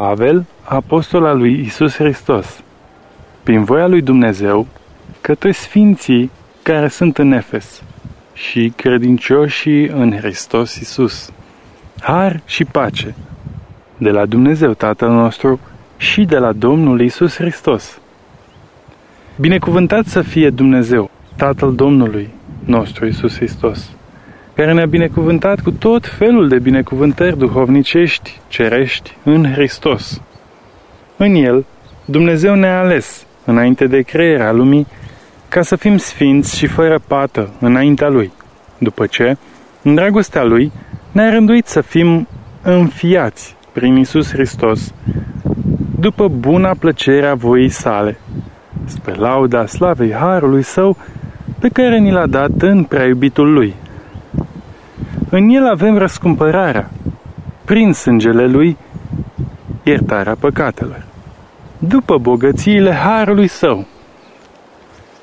Pavel, apostol al lui Isus Hristos, prin voia lui Dumnezeu, către sfinții care sunt în Efes și credincioșii în Hristos Isus. Har și pace de la Dumnezeu Tatăl nostru și de la Domnul Isus Hristos. Binecuvântat să fie Dumnezeu, Tatăl Domnului nostru Isus Hristos, care ne-a binecuvântat cu tot felul de binecuvântări duhovnicești, cerești, în Hristos. În El, Dumnezeu ne-a ales, înainte de crearea lumii, ca să fim sfinți și fără pată înaintea Lui, după ce, în dragostea Lui, ne-a rânduit să fim înfiați prin Isus Hristos, după buna plăcere a voii sale, spre lauda slavei Harului Său, pe care ni l-a dat în prea iubitul Lui. În El avem răscumpărarea, prin sângele Lui, iertarea păcatelor, după bogățiile Harului Său,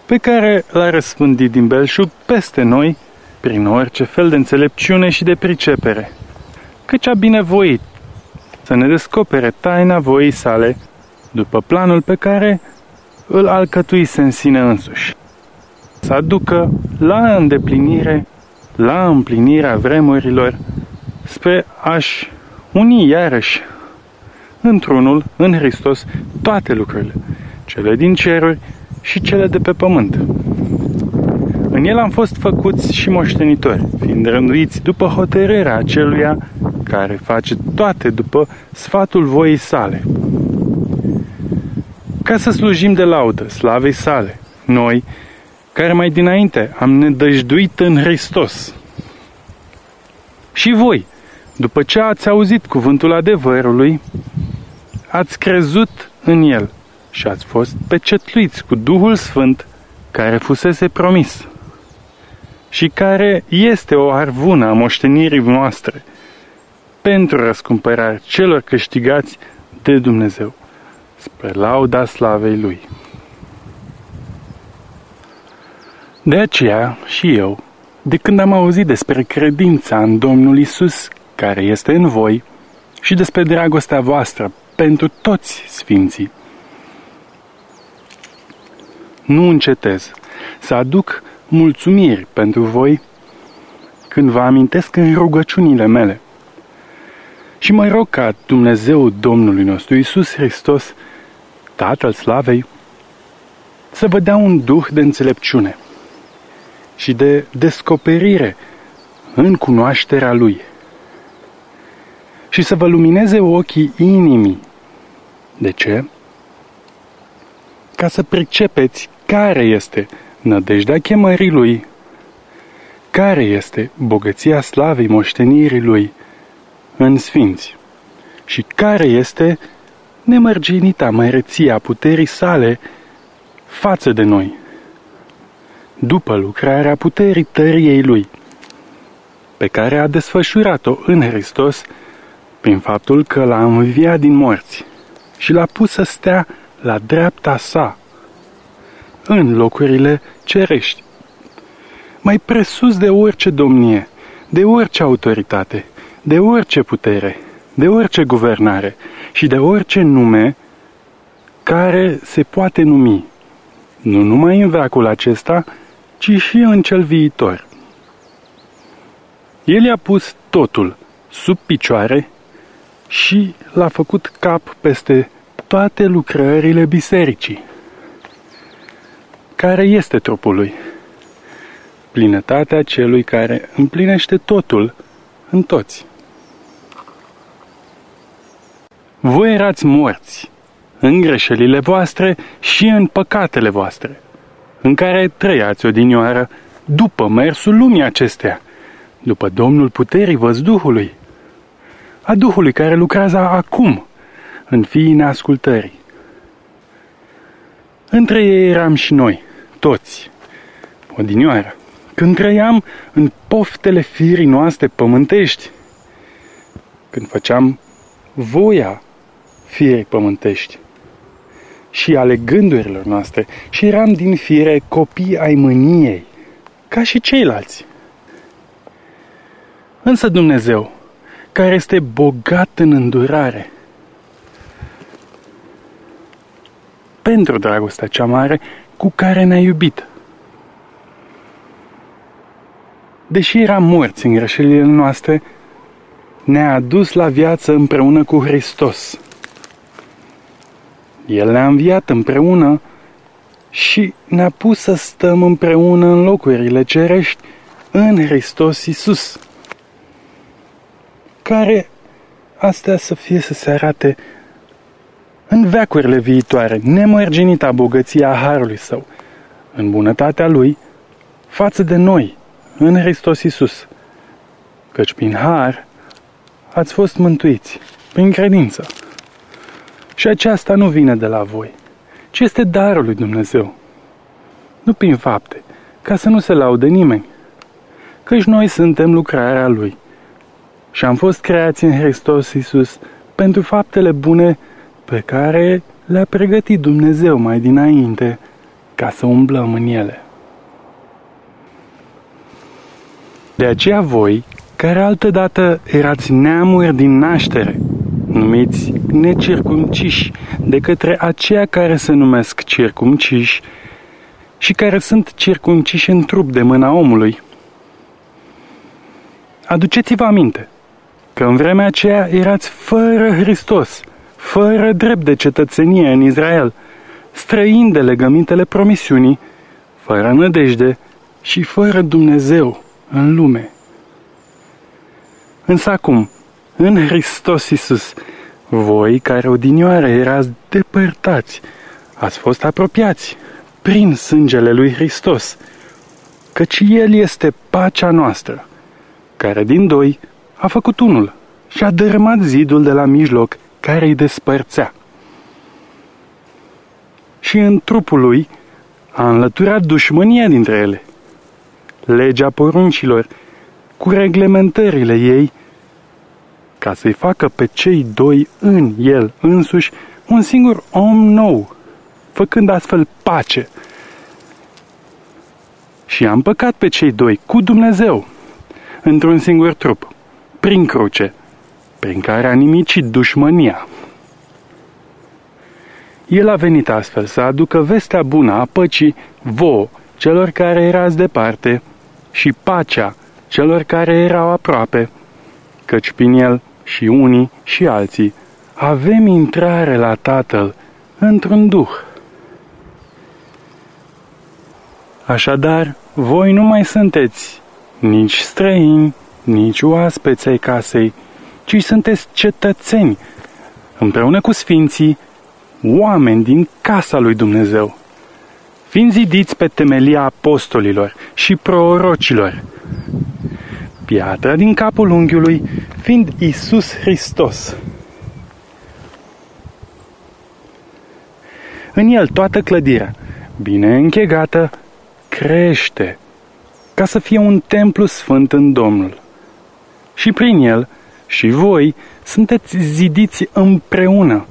pe care l-a răspândit din belșug peste noi, prin orice fel de înțelepciune și de pricepere, căci a binevoit să ne descopere taina voii sale, după planul pe care îl alcătuise în sine însuși. Să aducă la îndeplinire, la împlinirea vremurilor, spre a-și uni iarăși într-unul, în Hristos, toate lucrurile, cele din ceruri și cele de pe pământ. În el am fost făcuți și moștenitori, fiind rânduiți după hotărârea aceluia care face toate după sfatul voii sale. Ca să slujim de laudă slavei sale, noi, care mai dinainte am nedăjduit în Hristos. Și voi, după ce ați auzit cuvântul adevărului, ați crezut în el și ați fost pecetluiți cu Duhul Sfânt care fusese promis și care este o arvună a moștenirii noastre pentru răscumpărarea celor câștigați de Dumnezeu, spre lauda slavei Lui. De aceea și eu, de când am auzit despre credința în Domnul Isus, care este în voi, și despre dragostea voastră pentru toți sfinții, nu încetez să aduc mulțumiri pentru voi când vă amintesc în rugăciunile mele. Și mă rog ca Dumnezeu Domnului nostru Isus Hristos, Tatăl Slavei, să vă dea un duh de înțelepciune și de descoperire în cunoașterea Lui și să vă lumineze ochii inimii. De ce? Ca să pricepeți care este nădejdea chemării Lui, care este bogăția slavei moștenirii Lui în sfinți și care este nemărginita măreția puterii sale față de noi, după lucrarea puterii tăriei Lui, pe care a desfășurat-o în Hristos prin faptul că l-a înviat din morți și l-a pus să stea la dreapta sa în locurile cerești. Mai presus de orice domnie, de orice autoritate, de orice putere, de orice guvernare și de orice nume care se poate numi, nu numai în veacul acesta, ci și în cel viitor. El i-a pus totul sub picioare și l-a făcut cap peste toate lucrările bisericii care este trupul lui. Plinătatea celui care împlinește totul în toți. Voi erați morți în greșelile voastre și în păcatele voastre, în care trăiați odinioară după mersul lumii acestea, după Domnul puterii văzduhului, a Duhului care lucrează acum în fiii neascultării. Între ei eram și noi, toți, odinioară, când trăiam în poftele firii noastre pământești, când făceam voia firii pământești și ale gândurilor noastre și eram din fire copii ai mâniei, ca și ceilalți. Însă Dumnezeu, care este bogat în îndurare, pentru dragostea cea mare cu care ne-a iubit. Deși eram morți în greșelile noastre, ne-a adus la viață împreună cu Hristos. El ne-a înviat împreună și ne-a pus să stăm împreună în locurile cerești în Hristos Isus, care astea să fie să se arate în veacurile viitoare, nemărginita bogăția Harului Său, în bunătatea Lui, față de noi, în Hristos Isus, căci prin Har ați fost mântuiți, prin credință. Și aceasta nu vine de la voi, ci este darul lui Dumnezeu, nu prin fapte, ca să nu se laude nimeni, căci noi suntem lucrarea Lui și am fost creați în Hristos Isus pentru faptele bune pe care le-a pregătit Dumnezeu mai dinainte ca să umblăm în ele. De aceea voi, care altădată erați neamuri din naștere, numiți necircumciși de către aceia care se numesc circumciși și care sunt circumciși în trup de mâna omului. Aduceți-vă aminte că în vremea aceea erați fără Hristos, fără drept de cetățenie în Israel, străini de legămintele promisiunii, fără nădejde și fără Dumnezeu în lume. Însă acum, în Hristos Iisus, voi care odinioară erați depărtați, ați fost apropiați prin sângele lui Hristos, căci El este pacea noastră, care din doi a făcut unul și a dărâmat zidul de la mijloc care îi despărțea. Și în trupul lui a înlăturat dușmânia dintre ele, legea poruncilor, cu reglementările ei, ca să-i facă pe cei doi în el însuși un singur om nou, făcând astfel pace. Și am păcat pe cei doi cu Dumnezeu, într-un singur trup, prin cruce, prin care a nimicit dușmânia. El a venit astfel să aducă vestea bună a păcii vouă, celor care erați departe, și pacea celor care erau aproape, căci prin el și unii și alții avem intrare la Tatăl într-un duh. Așadar, voi nu mai sunteți nici străini, nici oaspeți ai casei, ci sunteți cetățeni, împreună cu sfinții, oameni din casa lui Dumnezeu, fiind zidiți pe temelia apostolilor și prorocilor, piatra din capul unghiului fiind Isus Hristos. În el toată clădirea, bine închegată, crește, ca să fie un templu sfânt în Domnul. Și prin el și voi sunteți zidiți împreună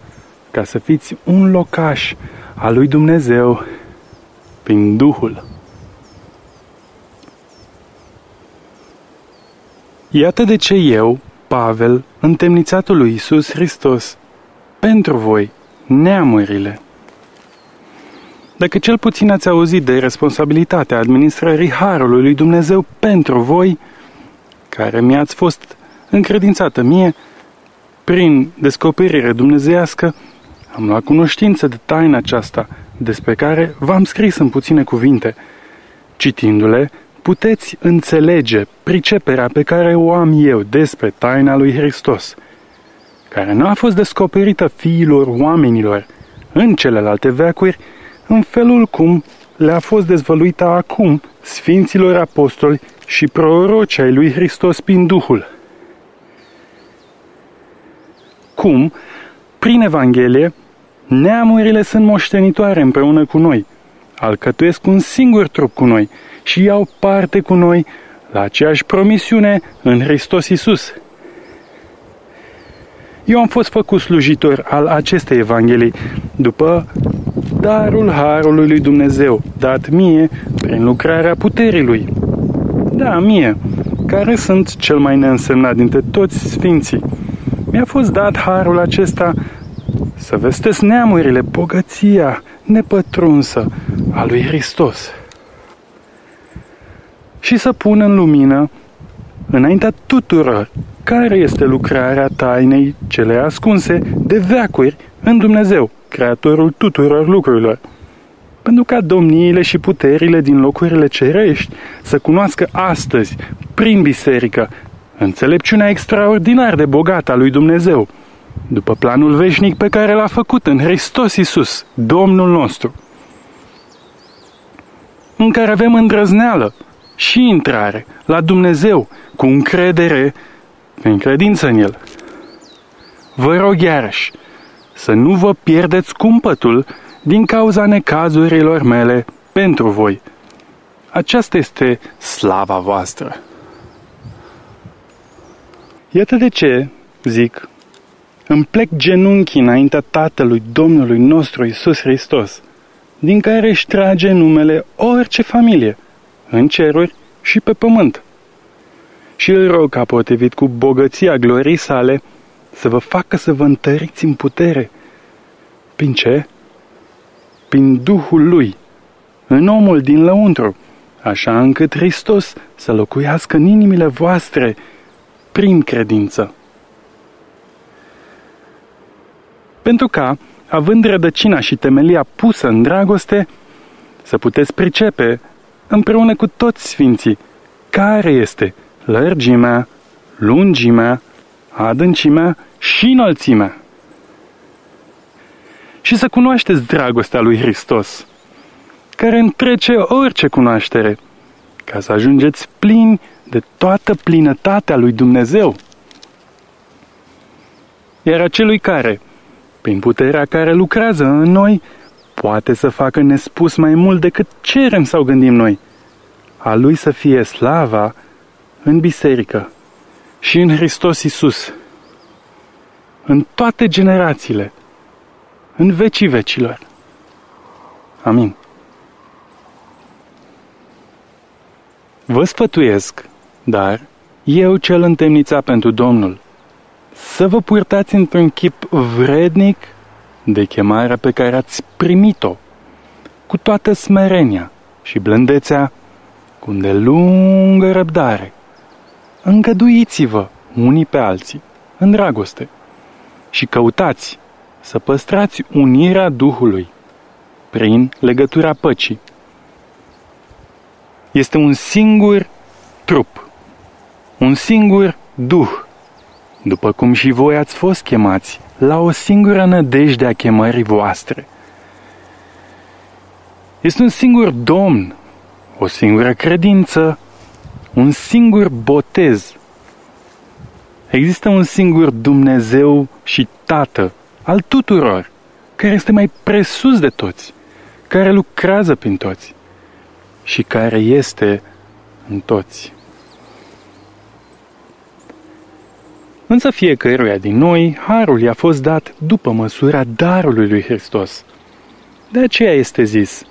ca să fiți un locaș al lui Dumnezeu prin Duhul. Iată de ce eu, Pavel, întemnițatul lui Isus Hristos, pentru voi, neamurile. Dacă cel puțin ați auzit de responsabilitatea administrării Harului lui Dumnezeu pentru voi, care mi-ați fost încredințată mie, prin descoperire dumnezeiască, am luat cunoștință de taina aceasta, despre care v-am scris în puține cuvinte. Citindu-le, puteți înțelege priceperea pe care o am eu despre taina lui Hristos, care nu a fost descoperită fiilor oamenilor în celelalte veacuri, în felul cum le-a fost dezvăluită acum Sfinților Apostoli și proroci ai lui Hristos prin Duhul. Cum, prin Evanghelie, neamurile sunt moștenitoare împreună cu noi, alcătuiesc un singur trup cu noi și iau parte cu noi la aceeași promisiune în Hristos Isus. Eu am fost făcut slujitor al acestei Evanghelii după darul Harului lui Dumnezeu, dat mie prin lucrarea puterii Lui. Da, mie, care sunt cel mai neînsemnat dintre toți sfinții. Mi-a fost dat harul acesta să vestesc neamurile bogăția nepătrunsă a lui Hristos și să pun în lumină înaintea tuturor care este lucrarea tainei cele ascunse de veacuri în Dumnezeu, Creatorul tuturor lucrurilor. Pentru ca domniile și puterile din locurile cerești să cunoască astăzi, prin biserică, înțelepciunea extraordinar de bogată a lui Dumnezeu, după planul veșnic pe care l-a făcut în Hristos Iisus, Domnul nostru, în care avem îndrăzneală și intrare la Dumnezeu cu încredere prin credință în El. Vă rog iarăși să nu vă pierdeți cumpătul din cauza necazurilor mele pentru voi. Aceasta este slava voastră. Iată de ce, zic, îmi plec genunchii înaintea Tatălui Domnului nostru Isus Hristos, din care își trage numele orice familie, în ceruri și pe pământ. Și îl rog ca potrivit cu bogăția glorii sale să vă facă să vă întăriți în putere. Prin ce? Prin Duhul Lui, în omul din lăuntru, așa încât Hristos să locuiască în inimile voastre prin credință. Pentru ca, având rădăcina și temelia pusă în dragoste, să puteți pricepe, împreună cu toți sfinții, care este lărgimea, lungimea, adâncimea și înălțimea. Și să cunoașteți dragostea lui Hristos, care întrece orice cunoaștere, ca să ajungeți plini de toată plinătatea lui Dumnezeu. Iar acelui care, prin puterea care lucrează în noi, poate să facă nespus mai mult decât cerem sau gândim noi. A Lui să fie slava în biserică și în Hristos Isus, în toate generațiile, în vecii vecilor. Amin. Vă sfătuiesc, dar eu cel întemnițat pentru Domnul, să vă purtați într-un chip vrednic de chemarea pe care ați primit-o, cu toată smerenia și blândețea, cu lungă răbdare. Îngăduiți-vă unii pe alții, în dragoste, și căutați să păstrați unirea Duhului prin legătura păcii. Este un singur trup, un singur Duh, după cum și voi ați fost chemați la o singură nădejde a chemării voastre. Este un singur Domn, o singură credință, un singur botez. Există un singur Dumnezeu și Tată al tuturor, care este mai presus de toți, care lucrează prin toți și care este în toți. Însă fiecăruia din noi, harul i-a fost dat după măsura darului lui Hristos. De aceea este zis,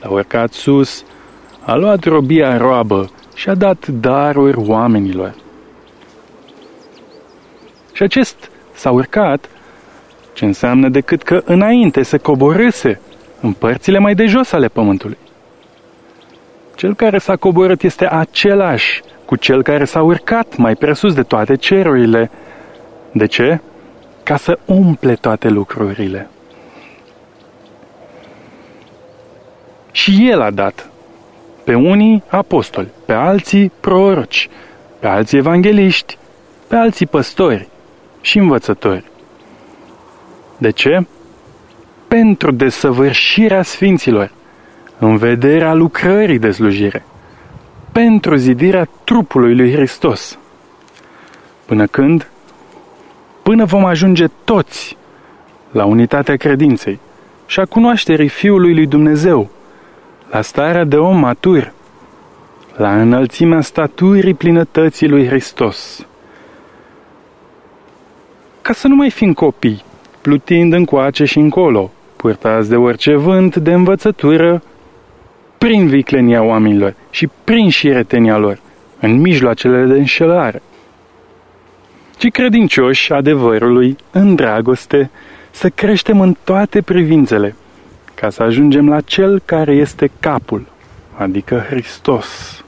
s-a urcat sus, a luat robia roabă și a dat daruri oamenilor. Și acest s-a urcat, ce înseamnă decât că înainte se coborâse în părțile mai de jos ale pământului. Cel care s-a coborât este același cu cel care s-a urcat mai presus de toate cerurile. De ce? Ca să umple toate lucrurile. Și el a dat pe unii apostoli, pe alții proroci, pe alții evangeliști, pe alții păstori și învățători. De ce? Pentru desăvârșirea sfinților, în vederea lucrării de slujire, pentru zidirea trupului lui Hristos. Până când? Până vom ajunge toți la unitatea credinței și a cunoașterii Fiului lui Dumnezeu, la starea de om matur, la înălțimea staturii plinătății lui Hristos. Ca să nu mai fim copii, plutind încoace și încolo, purtați de orice vânt de învățătură, prin viclenia oamenilor și prin șiretenia lor, în mijloacele de înșelare. Ci credincioși adevărului, în dragoste, să creștem în toate privințele, ca să ajungem la Cel care este capul, adică Hristos.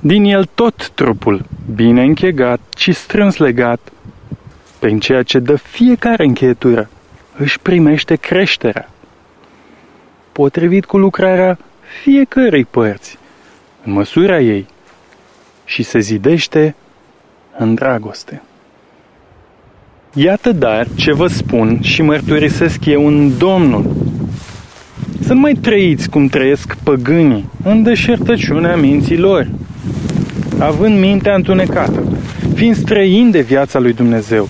Din el tot trupul, bine închegat și strâns legat, prin ceea ce dă fiecare încheietură, își primește creșterea, potrivit cu lucrarea fiecărei părți, în măsura ei, și se zidește în dragoste. Iată dar ce vă spun și mărturisesc eu în Domnul. Să nu mai trăiți cum trăiesc păgânii, în deșertăciunea minții lor, având mintea întunecată, fiind străini de viața lui Dumnezeu,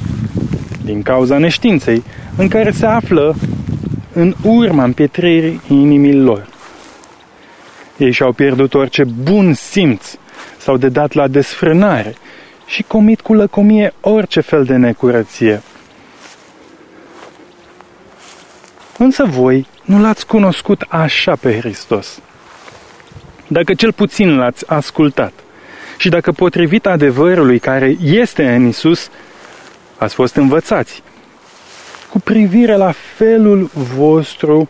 din cauza neștiinței în care se află în urma împietririi inimii lor. Ei și-au pierdut orice bun simț, s-au dedat la desfrânare și comit cu lăcomie orice fel de necurăție. Însă voi nu l-ați cunoscut așa pe Hristos. Dacă cel puțin l-ați ascultat și dacă potrivit adevărului care este în Isus, ați fost învățați cu privire la felul vostru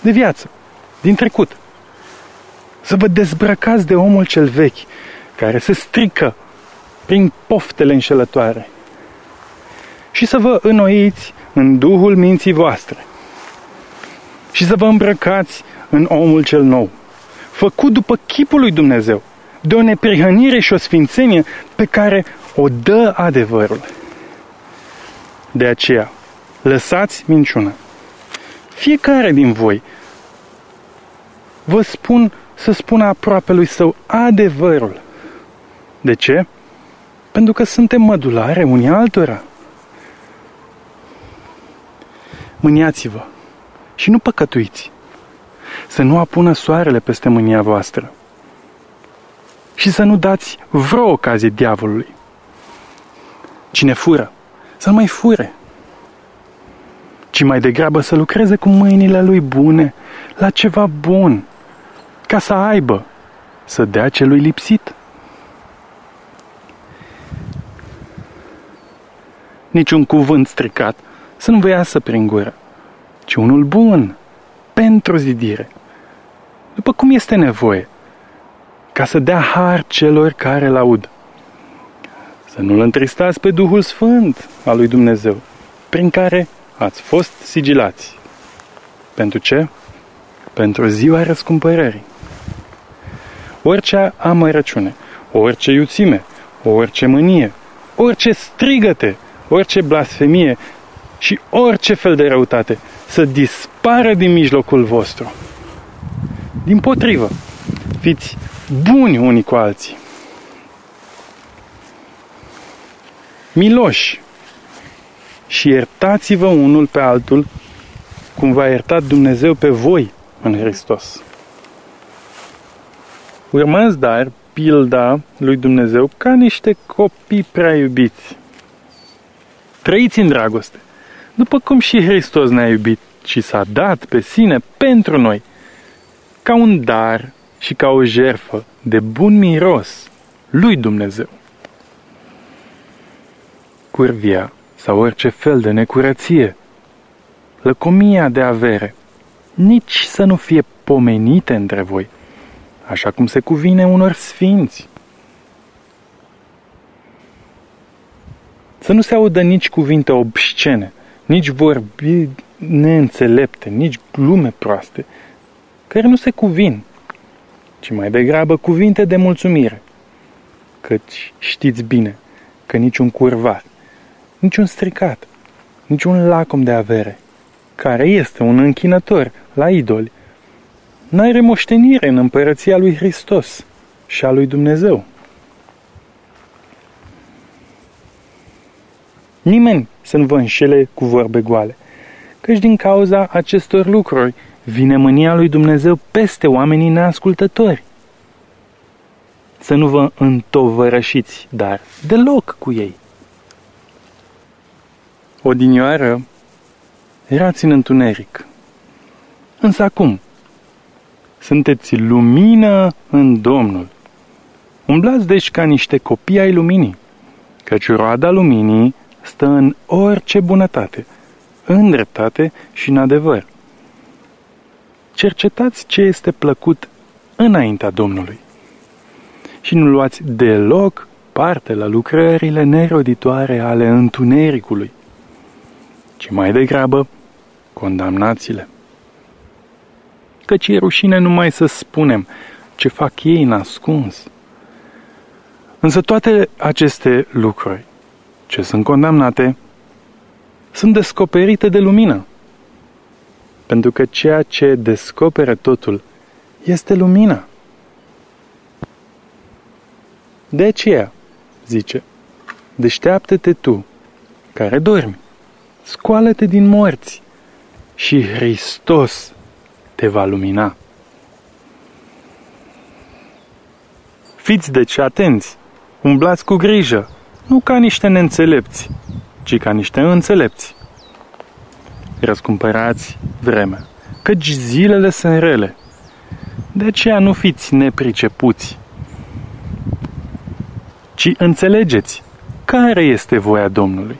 de viață, din trecut. Să vă dezbrăcați de omul cel vechi, care se strică prin poftele înșelătoare și să vă înnoiți în Duhul minții voastre și să vă îmbrăcați în omul cel nou, făcut după chipul lui Dumnezeu, de o neprihănire și o sfințenie pe care o dă adevărul. De aceea, lăsați minciuna. Fiecare din voi vă spun să spună aproape lui său adevărul. De ce? Pentru că suntem mădulare unii altora. Mâniați-vă și nu păcătuiți. Să nu apună soarele peste mânia voastră. Și să nu dați vreo ocazie diavolului. Cine fură, să nu mai fure, ci mai degrabă să lucreze cu mâinile lui bune la ceva bun, ca să aibă, să dea celui lipsit. Niciun cuvânt stricat să nu vă iasă prin gură, ci unul bun, pentru zidire, după cum este nevoie, ca să dea har celor care laud. Să nu-L întristați pe Duhul Sfânt al lui Dumnezeu, prin care ați fost sigilați. Pentru ce? Pentru ziua răscumpărării. Orice amărăciune, orice iuțime, orice mânie, orice strigăte, orice blasfemie și orice fel de răutate să dispară din mijlocul vostru. Din potrivă, fiți buni unii cu alții. Miloși și iertați-vă unul pe altul cum v-a iertat Dumnezeu pe voi în Hristos. Urmați, dar, pilda lui Dumnezeu ca niște copii prea iubiți. Trăiți în dragoste, după cum și Hristos ne-a iubit și s-a dat pe sine pentru noi, ca un dar și ca o jerfă de bun miros lui Dumnezeu. Curvia sau orice fel de necurăție, lăcomia de avere, nici să nu fie pomenite între voi, așa cum se cuvine unor sfinți. Să nu se audă nici cuvinte obscene, nici vorbi neînțelepte, nici glume proaste, care nu se cuvin, ci mai degrabă cuvinte de mulțumire, căci știți bine că niciun curvat, niciun stricat, niciun lacom de avere, care este un închinător la idoli, n-are moștenire în împărăția lui Hristos și a lui Dumnezeu. Nimeni să nu vă înșele cu vorbe goale, căci din cauza acestor lucruri vine mânia lui Dumnezeu peste oamenii neascultători. Să nu vă întovărășiți, dar deloc cu ei. Odinioară erați în întuneric. Însă acum sunteți lumină în Domnul. Umblați deci ca niște copii ai luminii, căci roada luminii stă în orice bunătate, în dreptate și în adevăr. Cercetați ce este plăcut înaintea Domnului și nu luați deloc parte la lucrările neroditoare ale întunericului, ci mai degrabă condamnați-le. Căci e rușine numai să spunem ce fac ei în ascuns. Însă toate aceste lucruri ce sunt condamnate sunt descoperite de lumină. Pentru că ceea ce descoperă totul este lumina. De aceea, zice, deșteaptă-te tu, care dormi, scoală-te din morți și Hristos te va lumina. Fiți deci atenți, umblați cu grijă, nu ca niște neînțelepți, ci ca niște înțelepți. Răscumpărați vremea, căci zilele sunt rele. De aceea nu fiți nepricepuți, ci înțelegeți care este voia Domnului.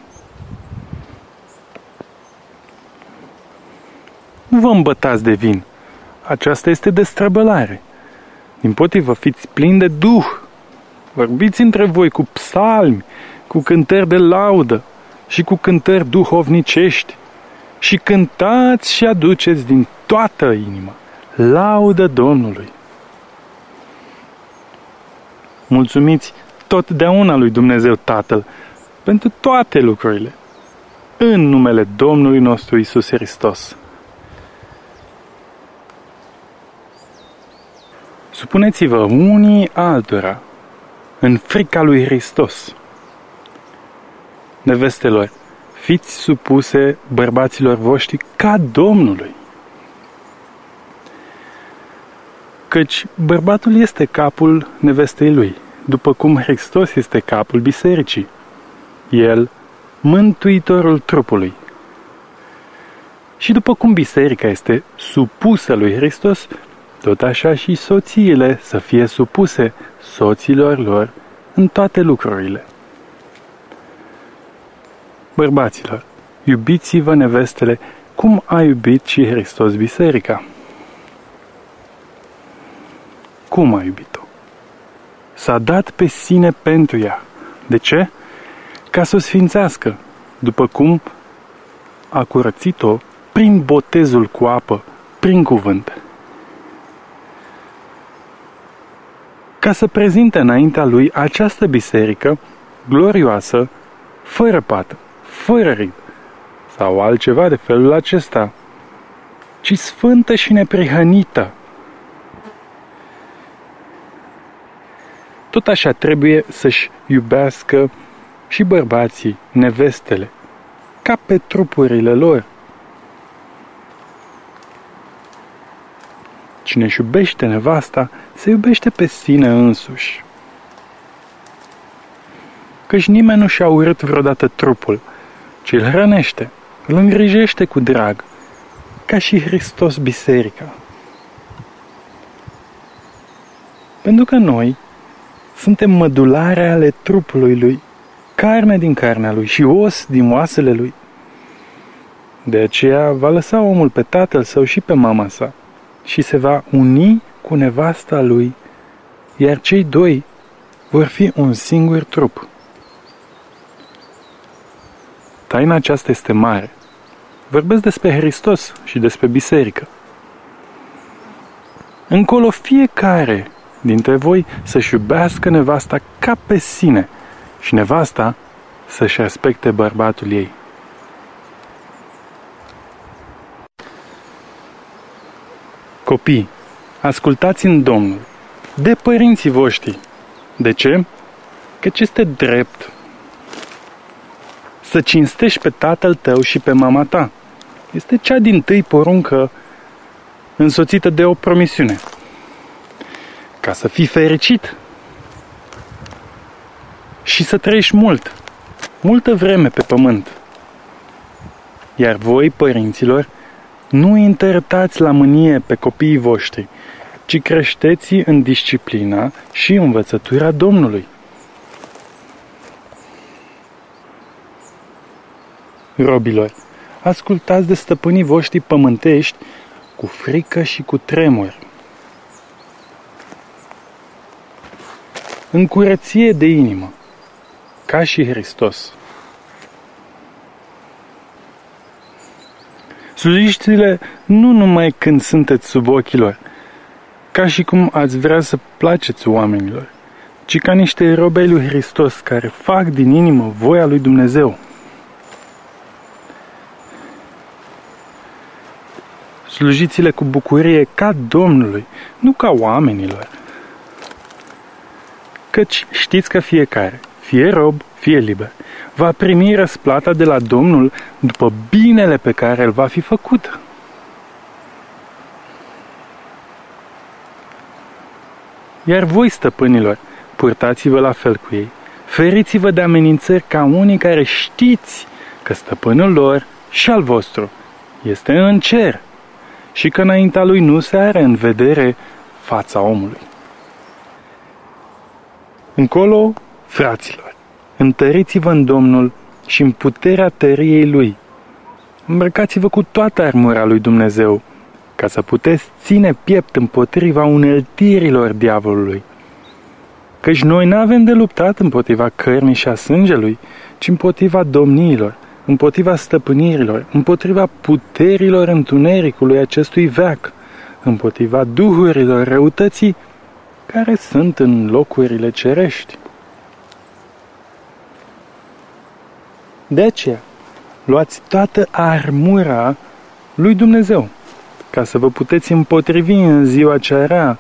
Nu vă îmbătați de vin. Aceasta este destrăbălare. Din potrivă, fiți plini de Duh. Vorbiți între voi cu psalmi, cu cântări de laudă și cu cântări duhovnicești și cântați și aduceți din toată inima laudă Domnului. Mulțumiți totdeauna lui Dumnezeu Tatăl pentru toate lucrurile, în numele Domnului nostru Isus Hristos. Supuneți-vă unii altora în frica lui Hristos. Nevestelor, fiți supuse bărbaților voștri ca Domnului. Căci bărbatul este capul nevestei lui, după cum Hristos este capul bisericii. El, mântuitorul trupului. Și după cum biserica este supusă lui Hristos, tot așa și soțiile să fie supuse soților lor în toate lucrurile. Bărbaților, iubiți-vă nevestele cum a iubit și Hristos biserica. Cum a iubit-o? S-a dat pe sine pentru ea. De ce? Ca să o sfințească, după cum a curățit-o prin botezul cu apă, prin cuvânt. Ca să prezinte înaintea lui această biserică glorioasă, fără pată, fără rid sau altceva de felul acesta, ci sfântă și neprihănită. Tot așa trebuie să-și iubească și bărbații nevestele, ca pe trupurile lor. Cine își iubește nevasta, se iubește pe sine însuși. Căci nimeni nu și-a urât vreodată trupul, ci îl hrănește, îl îngrijește cu drag, ca și Hristos biserica. Pentru că noi suntem mădulare ale trupului lui, carne din carnea lui și os din oasele lui. De aceea va lăsa omul pe tatăl său și pe mama sa și se va uni cu nevasta lui, iar cei doi vor fi un singur trup. Taina aceasta este mare. Vorbesc despre Hristos și despre biserică. Încolo fiecare dintre voi să-și iubească nevasta ca pe sine și nevasta să-și respecte bărbatul ei. Copii, ascultați în Domnul, de părinții voștri. De ce? Căci este drept să cinstești pe tatăl tău și pe mama ta. Este cea din tâi poruncă însoțită de o promisiune. Ca să fii fericit și să trăiești mult, multă vreme pe pământ. Iar voi, părinților, nu intertați la mânie pe copiii voștri, ci creșteți în disciplina și învățătura Domnului. robilor, ascultați de stăpânii voștri pământești cu frică și cu tremur. În curăție de inimă, ca și Hristos. Slujiți-le nu numai când sunteți sub ochii lor, ca și cum ați vrea să placeți oamenilor, ci ca niște robe lui Hristos care fac din inimă voia lui Dumnezeu. Slujiți-le cu bucurie ca Domnului, nu ca oamenilor. Căci știți că fiecare, fie rob, fie liber, va primi răsplata de la Domnul după binele pe care îl va fi făcut. Iar voi, stăpânilor, purtați-vă la fel cu ei. Feriți-vă de amenințări ca unii care știți că stăpânul lor și al vostru este în cer și că înaintea lui nu se are în vedere fața omului. Încolo, fraților, întăriți-vă în Domnul și în puterea tăriei Lui. Îmbrăcați-vă cu toată armura lui Dumnezeu, ca să puteți ține piept împotriva uneltirilor diavolului. Căci noi nu avem de luptat împotriva cărnii și a sângelui, ci împotriva domniilor, împotriva stăpânirilor, împotriva puterilor întunericului acestui veac, împotriva duhurilor răutății care sunt în locurile cerești. De aceea, luați toată armura lui Dumnezeu, ca să vă puteți împotrivi în ziua cea rea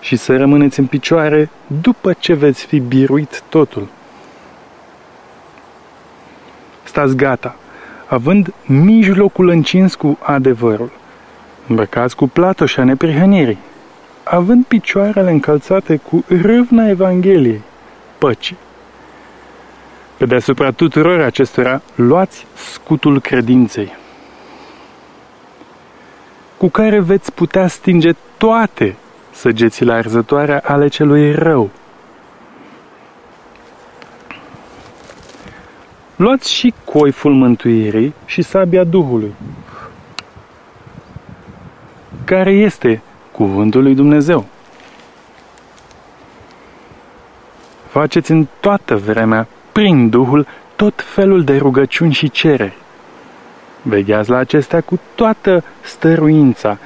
și să rămâneți în picioare după ce veți fi biruit totul. Stați gata, având mijlocul încins cu adevărul, îmbrăcați cu platoșa neprihănirii, având picioarele încălțate cu râvna Evangheliei, păcii. Pe deasupra tuturor acestora, luați scutul credinței, cu care veți putea stinge toate săgețile arzătoare ale celui rău. Luați și coiful mântuirii și sabia Duhului, care este cuvântul lui Dumnezeu. Faceți în toată vremea, prin Duhul, tot felul de rugăciuni și cereri. Vegheați la acestea cu toată stăruința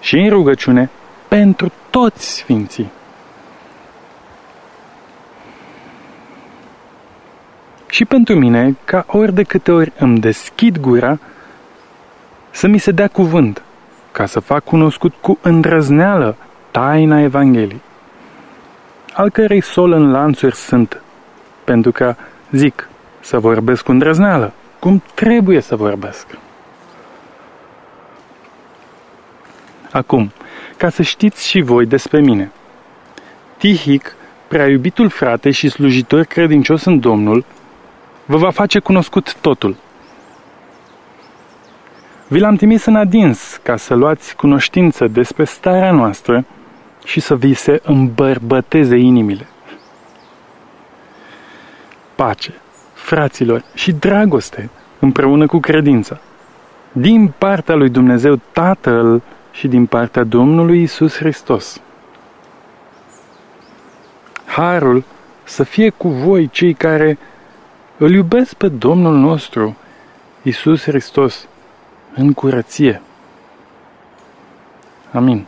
și în rugăciune pentru toți sfinții. Și pentru mine, ca ori de câte ori îmi deschid gura, să mi se dea cuvânt, ca să fac cunoscut cu îndrăzneală taina Evangheliei, al cărei sol în lanțuri sunt, pentru că, zic, să vorbesc cu îndrăzneală, cum trebuie să vorbesc. Acum, ca să știți și voi despre mine. Tihic, prea iubitul frate și slujitor credincios în Domnul, vă va face cunoscut totul. Vi l-am trimis în adins ca să luați cunoștință despre starea noastră și să vi se îmbărbăteze inimile. Pace, fraților, și dragoste împreună cu credința. Din partea lui Dumnezeu Tatăl și din partea Domnului Isus Hristos. Harul să fie cu voi cei care îl iubesc pe Domnul nostru, Isus Hristos, în curăție. Amin.